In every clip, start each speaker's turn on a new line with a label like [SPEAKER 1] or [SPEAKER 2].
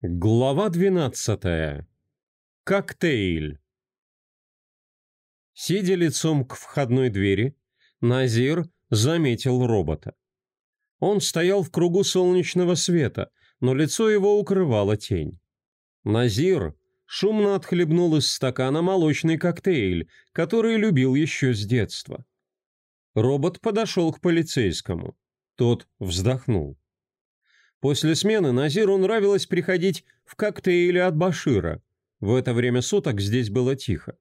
[SPEAKER 1] Глава 12. Коктейль. Сидя лицом к входной двери, Назир заметил робота. Он стоял в кругу солнечного света, но лицо его укрывала тень. Назир шумно отхлебнул из стакана молочный коктейль, который любил еще с детства. Робот подошел к полицейскому. Тот вздохнул. После смены Назиру нравилось приходить в коктейли от Башира. В это время суток здесь было тихо.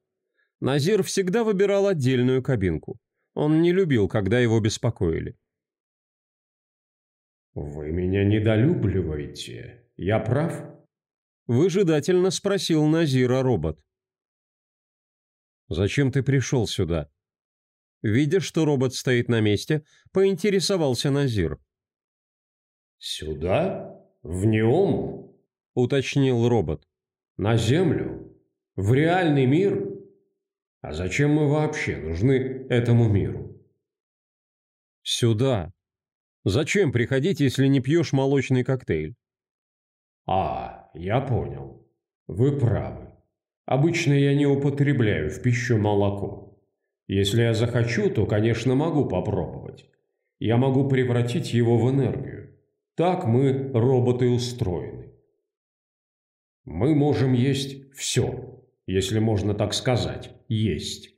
[SPEAKER 1] Назир всегда выбирал отдельную кабинку. Он не любил, когда его беспокоили.
[SPEAKER 2] «Вы меня недолюбливаете. Я прав?»
[SPEAKER 1] Выжидательно спросил Назира робот. «Зачем ты пришел сюда?» Видя, что робот стоит на месте, поинтересовался Назир.
[SPEAKER 2] «Сюда? В Неом?»
[SPEAKER 1] — уточнил робот.
[SPEAKER 2] «На Землю? В реальный мир? А зачем мы вообще нужны этому миру?»
[SPEAKER 1] «Сюда. Зачем приходить, если не пьешь молочный коктейль?»
[SPEAKER 2] «А, я понял. Вы правы. Обычно я не употребляю в пищу молоко. Если я захочу, то, конечно, могу попробовать. Я могу превратить его в энергию. Так мы, роботы, устроены. Мы можем есть все, если можно так сказать, есть.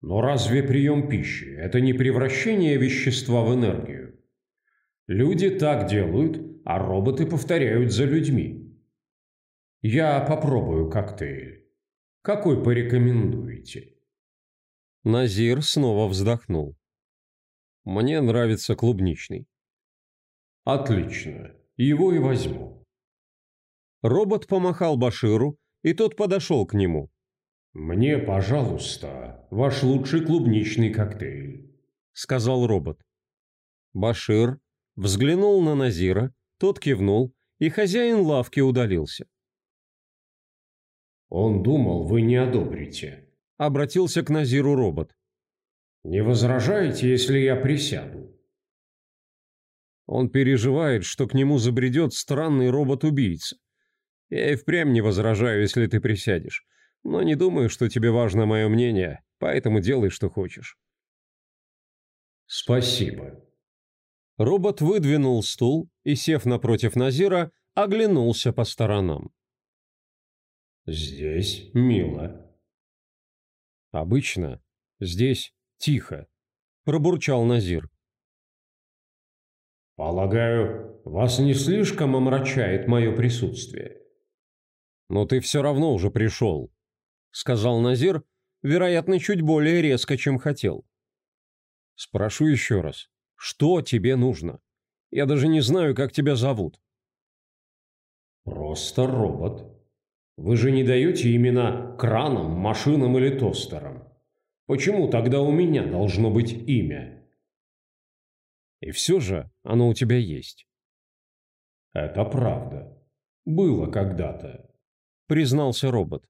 [SPEAKER 2] Но разве прием пищи – это не превращение вещества в энергию? Люди так делают, а роботы повторяют за людьми. Я попробую коктейль. Какой порекомендуете?
[SPEAKER 1] Назир снова вздохнул. Мне нравится клубничный.
[SPEAKER 2] Отлично, его и возьму.
[SPEAKER 1] Робот помахал Баширу, и тот подошел к нему.
[SPEAKER 2] «Мне, пожалуйста, ваш лучший клубничный коктейль», —
[SPEAKER 1] сказал робот. Башир взглянул на Назира, тот кивнул, и хозяин лавки удалился.
[SPEAKER 2] «Он думал, вы не одобрите», —
[SPEAKER 1] обратился к Назиру робот.
[SPEAKER 2] «Не возражаете, если я присяду?»
[SPEAKER 1] Он переживает, что к нему забредет странный робот-убийца. Я и впрямь не возражаю, если ты присядешь. Но не думаю, что тебе важно мое мнение, поэтому делай, что хочешь.
[SPEAKER 2] Спасибо.
[SPEAKER 1] Робот выдвинул стул и, сев напротив Назира, оглянулся по сторонам.
[SPEAKER 2] Здесь мило.
[SPEAKER 1] Обычно здесь тихо, пробурчал Назир.
[SPEAKER 2] «Полагаю, вас не слишком омрачает мое присутствие?»
[SPEAKER 1] «Но ты все равно уже пришел», — сказал Назир, вероятно, чуть более резко, чем хотел. «Спрошу еще раз, что тебе нужно? Я даже не знаю, как тебя зовут».
[SPEAKER 2] «Просто робот. Вы же не даете имена кранам, машинам или тостерам. Почему тогда у меня должно быть имя?»
[SPEAKER 1] И все же оно у тебя есть.
[SPEAKER 2] Это правда. Было когда-то.
[SPEAKER 1] Признался робот.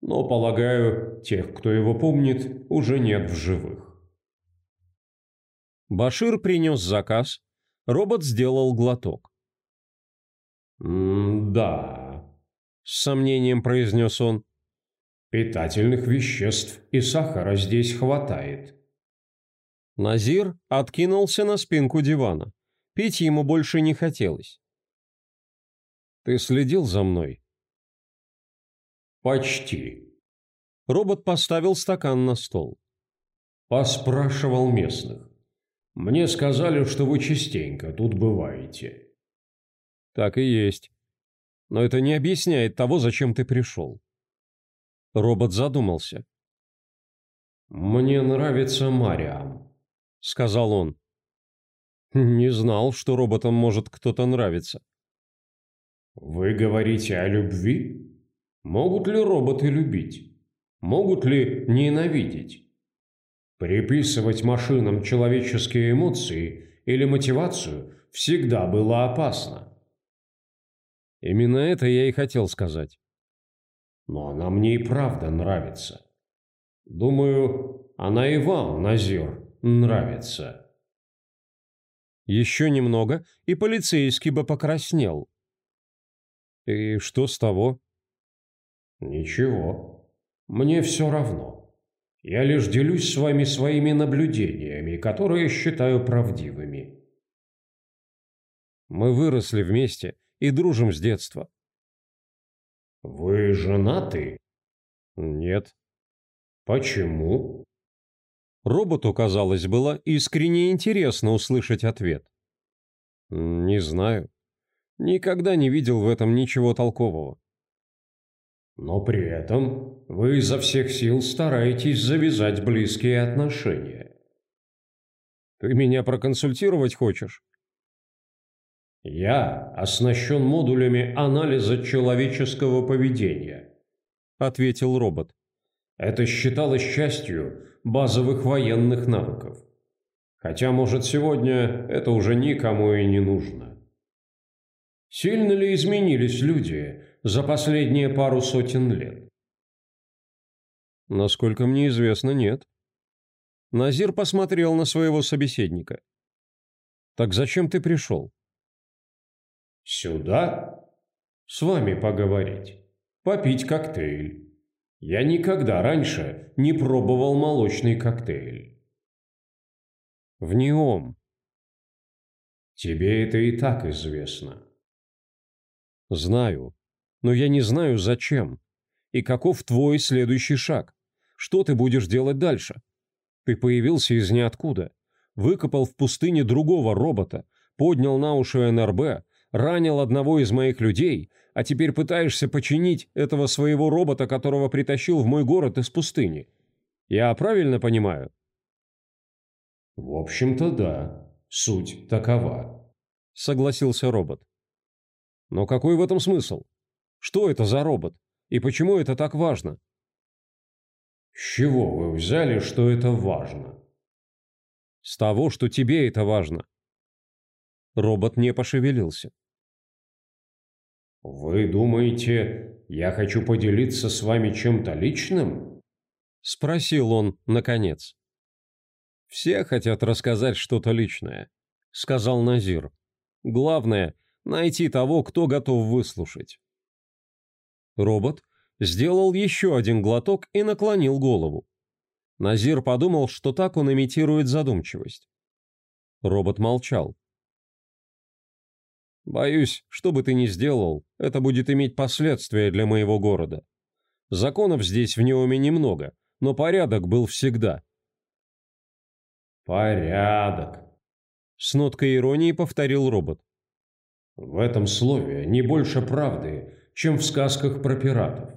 [SPEAKER 2] Но, полагаю, тех, кто его помнит, уже нет в живых.
[SPEAKER 1] Башир принес заказ. Робот сделал глоток.
[SPEAKER 2] «М-да», — с сомнением произнес он. «Питательных веществ и сахара здесь хватает.
[SPEAKER 1] Назир откинулся на спинку дивана. Пить ему больше не хотелось. «Ты следил за мной?»
[SPEAKER 2] «Почти».
[SPEAKER 1] Робот поставил стакан на стол.
[SPEAKER 2] «Поспрашивал местных. Мне сказали, что вы частенько тут бываете».
[SPEAKER 1] «Так и есть. Но это не объясняет того, зачем ты пришел». Робот задумался.
[SPEAKER 2] «Мне нравится Мариам», —
[SPEAKER 1] сказал он. «Не знал, что роботам может кто-то нравиться».
[SPEAKER 2] «Вы говорите о любви? Могут ли роботы любить? Могут ли ненавидеть? Приписывать машинам человеческие эмоции или мотивацию всегда было опасно».
[SPEAKER 1] «Именно это я и хотел сказать».
[SPEAKER 2] «Но она мне и правда нравится. Думаю, она и вам, Назир, нравится».
[SPEAKER 1] Еще немного, и полицейский бы покраснел. И что с того?
[SPEAKER 2] Ничего. Мне все равно. Я лишь делюсь с вами своими наблюдениями, которые считаю правдивыми.
[SPEAKER 1] Мы выросли вместе и дружим с детства.
[SPEAKER 2] Вы женаты?
[SPEAKER 1] Нет.
[SPEAKER 2] Почему?
[SPEAKER 1] Роботу, казалось, было искренне интересно услышать ответ. Не знаю. Никогда не видел в этом ничего толкового.
[SPEAKER 2] Но при этом вы изо всех сил стараетесь завязать близкие отношения.
[SPEAKER 1] Ты меня проконсультировать хочешь?
[SPEAKER 2] Я оснащен модулями анализа человеческого поведения,
[SPEAKER 1] ответил робот.
[SPEAKER 2] Это считалось частью базовых военных навыков. Хотя, может, сегодня это уже никому и не нужно. Сильно ли изменились люди за последние пару сотен лет?
[SPEAKER 1] Насколько мне известно, нет. Назир посмотрел на своего собеседника. Так зачем ты пришел?
[SPEAKER 2] Сюда? С вами поговорить. Попить коктейль. Я никогда раньше не пробовал молочный коктейль.
[SPEAKER 1] В неом.
[SPEAKER 2] Тебе это и так известно.
[SPEAKER 1] Знаю. Но я не знаю, зачем. И каков твой следующий шаг? Что ты будешь делать дальше? Ты появился из ниоткуда. Выкопал в пустыне другого робота, поднял на уши НРБ, ранил одного из моих людей, а теперь пытаешься починить этого своего робота, которого притащил в мой город из пустыни. Я правильно понимаю?
[SPEAKER 2] В общем-то, да. Суть такова.
[SPEAKER 1] Согласился робот. Но какой в этом смысл? Что это за робот? И почему это так важно?
[SPEAKER 2] С чего вы взяли, что это важно?
[SPEAKER 1] С того, что тебе это важно. Робот не пошевелился.
[SPEAKER 2] «Вы думаете, я хочу поделиться с вами чем-то личным?»
[SPEAKER 1] Спросил он, наконец. «Все хотят рассказать что-то личное», — сказал Назир. «Главное — найти того, кто готов выслушать». Робот сделал еще один глоток и наклонил голову. Назир подумал, что так он имитирует задумчивость. Робот молчал. Боюсь, что бы ты ни сделал, это будет иметь последствия для моего города. Законов здесь в Неоме немного, но порядок был всегда.
[SPEAKER 2] Порядок.
[SPEAKER 1] С ноткой иронии повторил робот.
[SPEAKER 2] В этом слове не больше правды, чем в сказках про пиратов.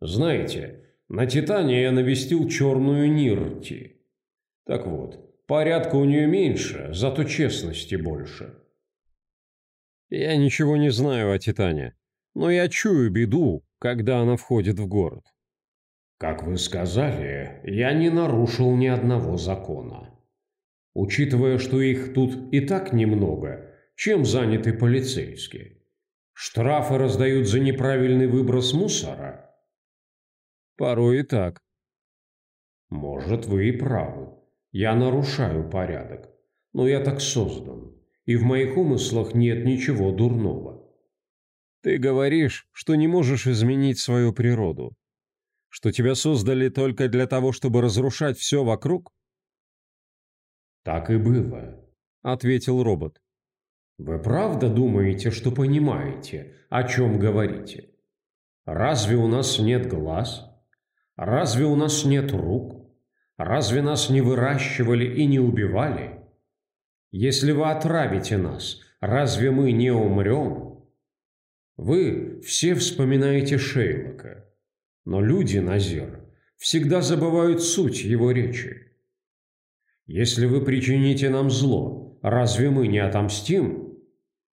[SPEAKER 2] Знаете, на Титане я навестил черную Нирти. Так вот, порядка у нее меньше, зато честности больше.
[SPEAKER 1] Я ничего не знаю о Титане, но я чую беду, когда она входит в город.
[SPEAKER 2] Как вы сказали, я не нарушил ни одного закона. Учитывая, что их тут и так немного, чем заняты полицейские? Штрафы раздают за неправильный выброс мусора?
[SPEAKER 1] Порой и так.
[SPEAKER 2] Может, вы и правы. Я нарушаю порядок, но я так создан и в моих умыслах нет ничего дурного.
[SPEAKER 1] Ты говоришь, что не можешь изменить свою природу, что тебя создали только для того, чтобы разрушать все вокруг?
[SPEAKER 2] Так и было,
[SPEAKER 1] ответил робот.
[SPEAKER 2] Вы правда думаете, что понимаете, о чем говорите? Разве у нас нет глаз? Разве у нас нет рук? Разве нас не выращивали и не убивали? Если вы отравите нас, разве мы не умрем? Вы все вспоминаете Шейлока, но люди, Назир, всегда забывают суть его речи. Если вы причините нам зло, разве мы не отомстим?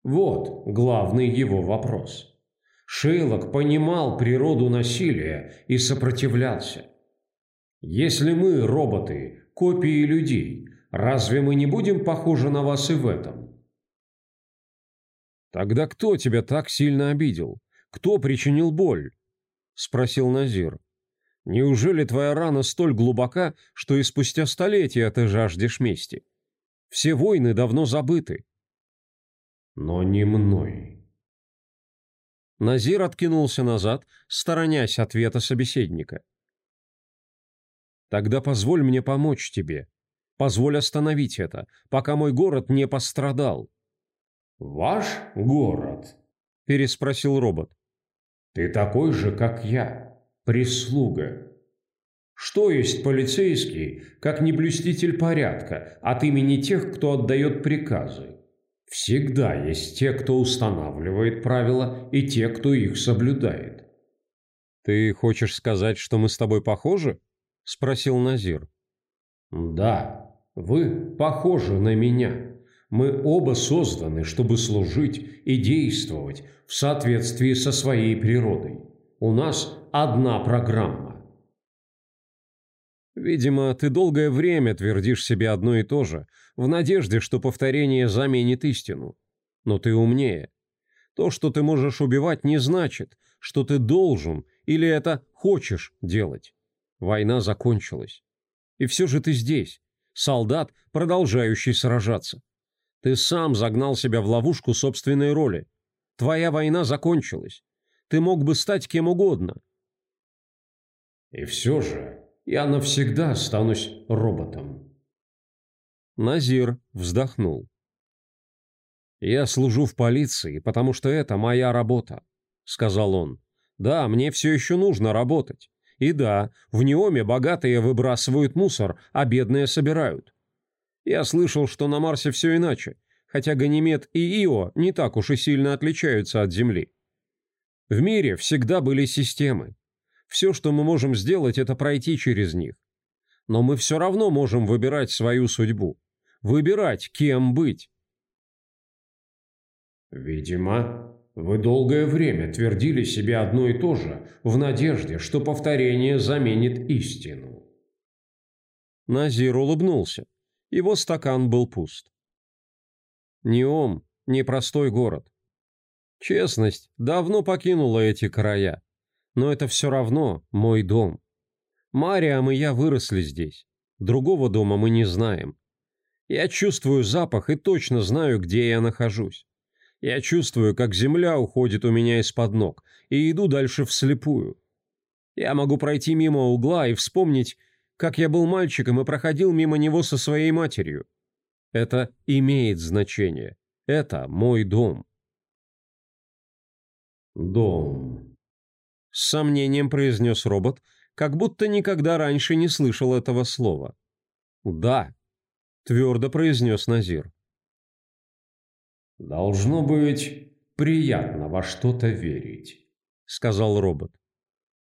[SPEAKER 2] Вот главный его вопрос. Шейлок понимал природу насилия и сопротивлялся. Если мы, роботы, копии людей, Разве мы не будем похожи на вас и в этом?
[SPEAKER 1] Тогда кто тебя так сильно обидел? Кто причинил боль? Спросил Назир. Неужели твоя рана столь глубока, что и спустя столетия ты жаждешь мести? Все войны давно забыты.
[SPEAKER 2] Но не мной.
[SPEAKER 1] Назир откинулся назад, сторонясь ответа собеседника. «Тогда позволь мне помочь тебе. Позволь остановить это, пока мой город не пострадал».
[SPEAKER 2] «Ваш город?» – переспросил робот. «Ты такой же, как я, прислуга. Что есть полицейский, как не блюститель порядка от имени тех, кто отдает приказы? Всегда есть те, кто устанавливает правила, и те, кто их соблюдает».
[SPEAKER 1] «Ты хочешь сказать, что мы с тобой похожи?» – спросил Назир.
[SPEAKER 2] «Да, вы похожи на меня». Мы оба созданы, чтобы служить и действовать в соответствии со своей природой. У нас одна программа.
[SPEAKER 1] Видимо, ты долгое время твердишь себе одно и то же, в надежде, что повторение заменит истину. Но ты умнее. То, что ты можешь убивать, не значит, что ты должен или это хочешь делать. Война закончилась. И все же ты здесь, солдат, продолжающий сражаться. Ты сам загнал себя в ловушку собственной роли. Твоя война закончилась. Ты мог бы стать кем угодно.
[SPEAKER 2] И все же я навсегда останусь роботом.
[SPEAKER 1] Назир вздохнул. «Я служу в полиции, потому что это моя работа», — сказал он. «Да, мне все еще нужно работать. И да, в Неоме богатые выбрасывают мусор, а бедные собирают. Я слышал, что на Марсе все иначе, хотя Ганимед и Ио не так уж и сильно отличаются от Земли. В мире всегда были системы. Все, что мы можем сделать, это пройти через них. Но мы все равно можем выбирать свою судьбу. Выбирать, кем быть.
[SPEAKER 2] Видимо, вы долгое время твердили себе одно и то же, в надежде, что повторение заменит истину.
[SPEAKER 1] Назир улыбнулся. Его стакан был пуст. Неом – непростой город. Честность давно покинула эти края, но это все равно мой дом. Мариам и я выросли здесь. Другого дома мы не знаем. Я чувствую запах и точно знаю, где я нахожусь. Я чувствую, как земля уходит у меня из-под ног, и иду дальше вслепую. Я могу пройти мимо угла и вспомнить, как я был мальчиком и проходил мимо него со своей матерью. Это имеет значение. Это мой дом.
[SPEAKER 2] Дом.
[SPEAKER 1] С сомнением произнес робот, как будто никогда раньше не слышал этого слова. Да, твердо произнес Назир.
[SPEAKER 2] Должно быть приятно во что-то верить, сказал робот.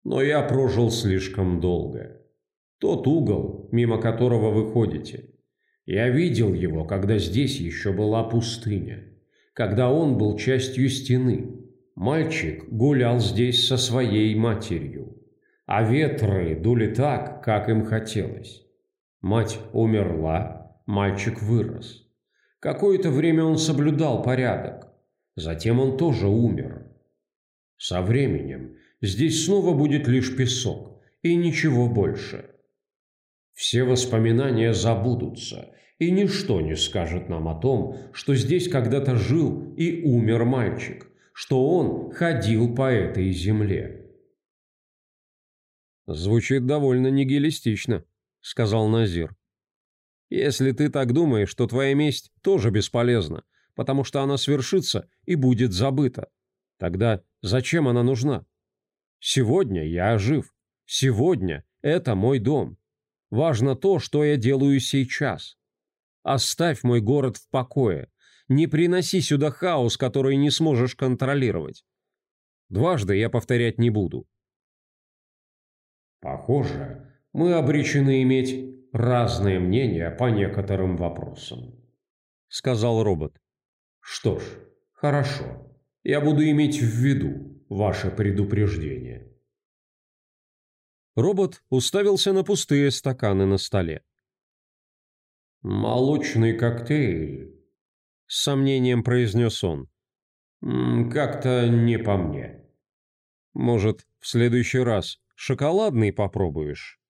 [SPEAKER 2] Но я прожил слишком долго. Тот угол, мимо которого вы ходите. Я видел его, когда здесь еще была пустыня. Когда он был частью стены. Мальчик гулял здесь со своей матерью. А ветры дули так, как им хотелось. Мать умерла, мальчик вырос. Какое-то время он соблюдал порядок. Затем он тоже умер. Со временем здесь снова будет лишь песок и ничего больше. Все воспоминания забудутся, и ничто не скажет нам о том, что здесь когда-то жил и умер мальчик, что он ходил по этой земле.
[SPEAKER 1] «Звучит довольно нигилистично», — сказал Назир. «Если ты так думаешь, то твоя месть тоже бесполезна, потому что она свершится и будет забыта. Тогда зачем она нужна? Сегодня я жив. Сегодня это мой дом. Важно то, что я делаю сейчас. Оставь мой город в покое. Не приноси сюда хаос, который не сможешь контролировать. Дважды я повторять не буду.
[SPEAKER 2] Похоже, мы обречены иметь разные мнения по некоторым вопросам, сказал робот. Что ж, хорошо. Я буду иметь в виду ваше предупреждение.
[SPEAKER 1] Робот уставился на пустые стаканы на столе.
[SPEAKER 2] «Молочный коктейль», — с сомнением произнес он. «Как-то не по мне».
[SPEAKER 1] «Может, в следующий раз шоколадный попробуешь?»